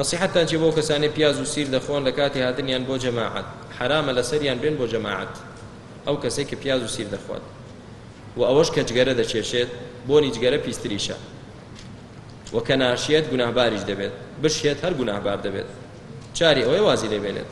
نصیحتتان چی بۆ کەسانی پیاز و سیر دەخۆن لە کاتی هاتنیان بۆ جەماعات حرامە لە سەریان بێن بۆ جەماعات ئەو کەسێک کە پیاز و سیر دەخوات و ئەوەش کە جگەرە دەچێشێت بۆ نیجگەرە پیستریشە وەکە ناشێت گوناهباریش دەبێت بشێت هەر گوناهبار دەبێت چاری ئەوەی وازی دەبێنێت